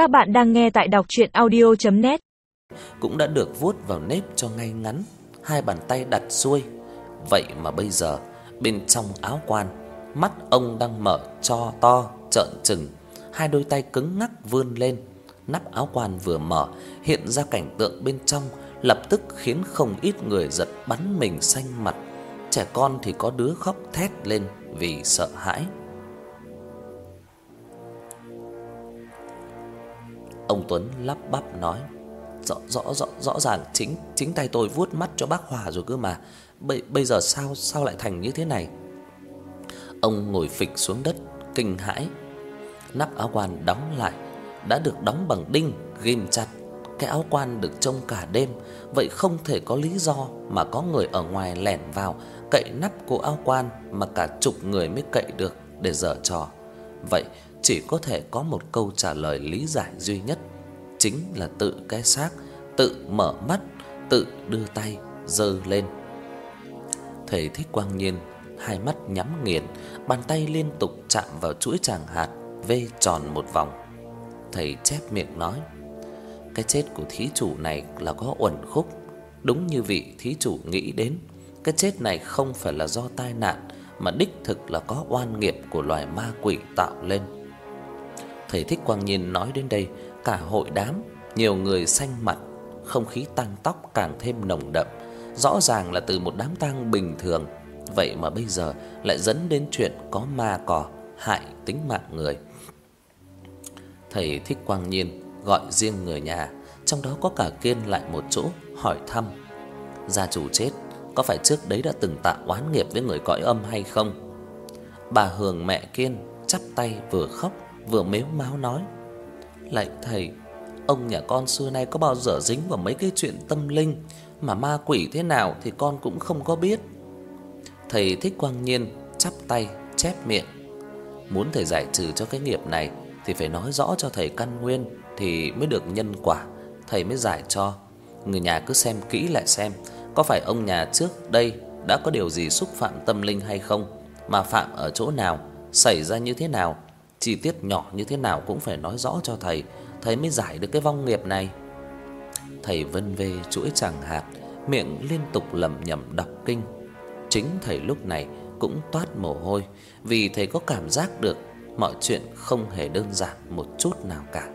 Các bạn đang nghe tại đọc audio net Cũng đã được vuốt vào nếp cho ngay ngắn, hai bàn tay đặt xuôi. Vậy mà bây giờ, bên trong áo quan, mắt ông đang mở cho to, trợn trừng, hai đôi tay cứng ngắc vươn lên. Nắp áo quan vừa mở, hiện ra cảnh tượng bên trong lập tức khiến không ít người giật bắn mình xanh mặt. Trẻ con thì có đứa khóc thét lên vì sợ hãi. Ông Tuấn lắp bắp nói: "Rõ rõ rõ rõ ràng chính chính tay tôi vuốt mắt cho bác Hòa rồi cơ mà. Bây bây giờ sao sao lại thành như thế này?" Ông ngồi phịch xuống đất kinh hãi. Nắp áo quan đóng lại, đã được đóng bằng đinh ghim chặt. Cái áo quan được trông cả đêm, vậy không thể có lý do mà có người ở ngoài lẻn vào cậy nắp của áo quan mà cả chục người mới cậy được để giở trò. Vậy chỉ có thể có một câu trả lời lý giải duy nhất, chính là tự cái xác tự mở mắt, tự đưa tay giơ lên. Thầy Thích Quang Nhiên hai mắt nhắm nghiền, bàn tay liên tục chạm vào chuỗi tràng hạt vê tròn một vòng. Thầy chép miệng nói: "Cái chết của thí chủ này là có uẩn khúc, đúng như vị thí chủ nghĩ đến, cái chết này không phải là do tai nạn mà đích thực là có oan nghiệp của loài ma quỷ tạo lên." Thầy Thích Quang Nhiên nói đến đây, cả hội đám, nhiều người xanh mặt, không khí tang tóc càng thêm nồng đậm, rõ ràng là từ một đám tang bình thường, vậy mà bây giờ lại dẫn đến chuyện có ma cỏ hại tính mạng người. Thầy Thích Quang Nhiên gọi riêng người nhà, trong đó có cả Kiên lại một chỗ hỏi thăm. Gia chủ chết, có phải trước đấy đã từng tạo oán nghiệp với người cõi âm hay không? Bà Hường mẹ Kiên chắp tay vừa khóc vừa mếu máo nói: "Lạy thầy, ông nhà con xưa nay có bao giờ dính vào mấy cái chuyện tâm linh mà ma quỷ thế nào thì con cũng không có biết." Thầy Thích Quang Nhiên chắp tay chép miệng: "Muốn thầy giải trừ cho cái nghiệp này thì phải nói rõ cho thầy căn nguyên thì mới được nhân quả, thầy mới giải cho. Người nhà cứ xem kỹ lại xem, có phải ông nhà trước đây đã có điều gì xúc phạm tâm linh hay không, mà phạm ở chỗ nào, xảy ra như thế nào? Chi tiết nhỏ như thế nào cũng phải nói rõ cho thầy, thầy mới giải được cái vong nghiệp này. Thầy vân vê chuỗi chẳng hạt, miệng liên tục lẩm nhẩm đọc kinh. Chính thầy lúc này cũng toát mồ hôi vì thầy có cảm giác được mọi chuyện không hề đơn giản một chút nào cả.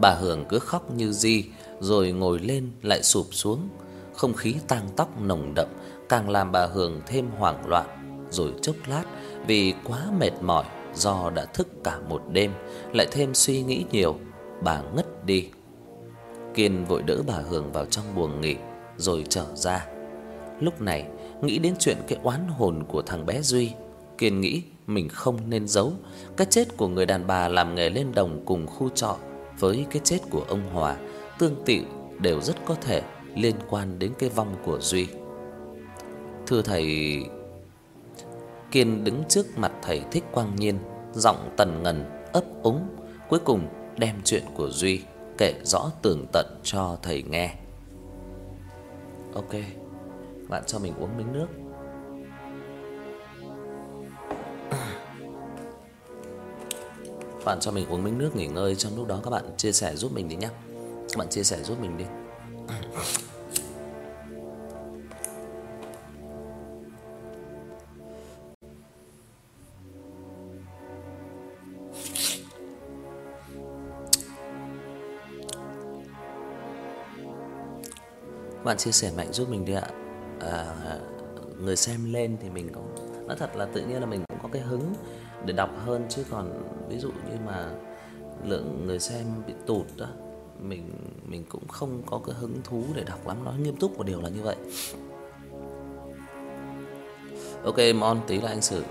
Bà Hường cứ khóc như di rồi ngồi lên lại sụp xuống, không khí tang tóc nồng đậm càng làm bà Hường thêm hoảng loạn, rồi chốc lát vì quá mệt mỏi do đã thức cả một đêm, lại thêm suy nghĩ nhiều, bà ngất đi. Kiên vội đỡ bà Hường vào trong buồng nghỉ rồi trở ra. Lúc này, nghĩ đến chuyện cái oán hồn của thằng bé Duy, Kiên nghĩ mình không nên giấu cái chết của người đàn bà làm nghề lên đồng cùng khu trọ với cái chết của ông Hòa tương tự đều rất có thể liên quan đến cái vong của Duy. Thưa thầy, Kiên đứng trước mặt thầy Thích Quang Nhiên, giọng tần ngần ấp úng, cuối cùng đem chuyện của Duy kể rõ tường tận cho thầy nghe. Ok, bạn cho mình uống miếng nước. Bạn cho mình uống miếng nước nghỉ ngơi trong lúc đó các bạn chia sẻ giúp mình đi nhé. Các bạn chia sẻ giúp mình đi. Bạn chia sẻ mạnh giúp mình đi ạ. À, người xem lên thì mình cũng nói thật là tự nhiên là mình cũng có cái hứng để đọc hơn chứ còn ví dụ như mà lượng người xem bị tụt đó, mình mình cũng không có cái hứng thú để đọc lắm, nói nghiêm túc một điều là như vậy. Ok, Mon tí là anh xử.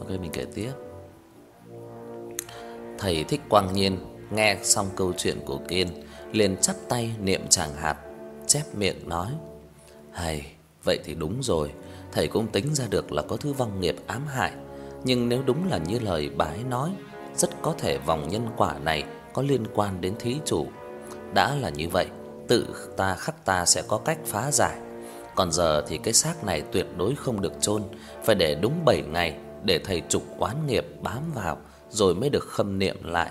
Ok, mình kể tiếp. Thầy thích Quang Nhiên Nghe xong câu chuyện của Kiên, liền chắp tay niệm chàng hạt, chép miệng nói: "Hay, vậy thì đúng rồi, thầy cũng tính ra được là có thứ vong nghiệp ám hại, nhưng nếu đúng là như lời bà ấy nói, rất có thể vòng nhân quả này có liên quan đến thí chủ. Đã là như vậy, tự ta khắc ta sẽ có cách phá giải. Còn giờ thì cái xác này tuyệt đối không được chôn, phải để đúng 7 ngày để thầy trục oán nghiệp bám vào rồi mới được khâm niệm lại.